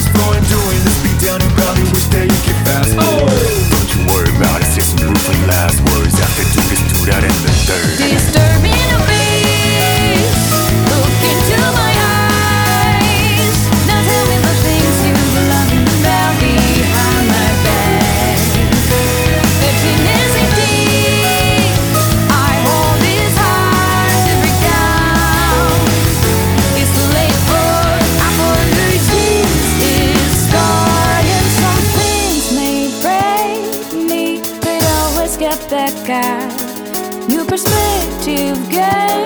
just going doing this beat down step back, got new perspective, girl.